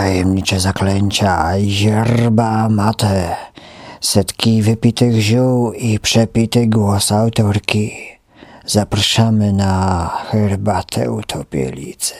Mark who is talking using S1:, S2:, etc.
S1: tajemnicze zaklęcia, yerba mate, setki wypitych ziół i przepity głos autorki. Zapraszamy na herbatę utopielicy.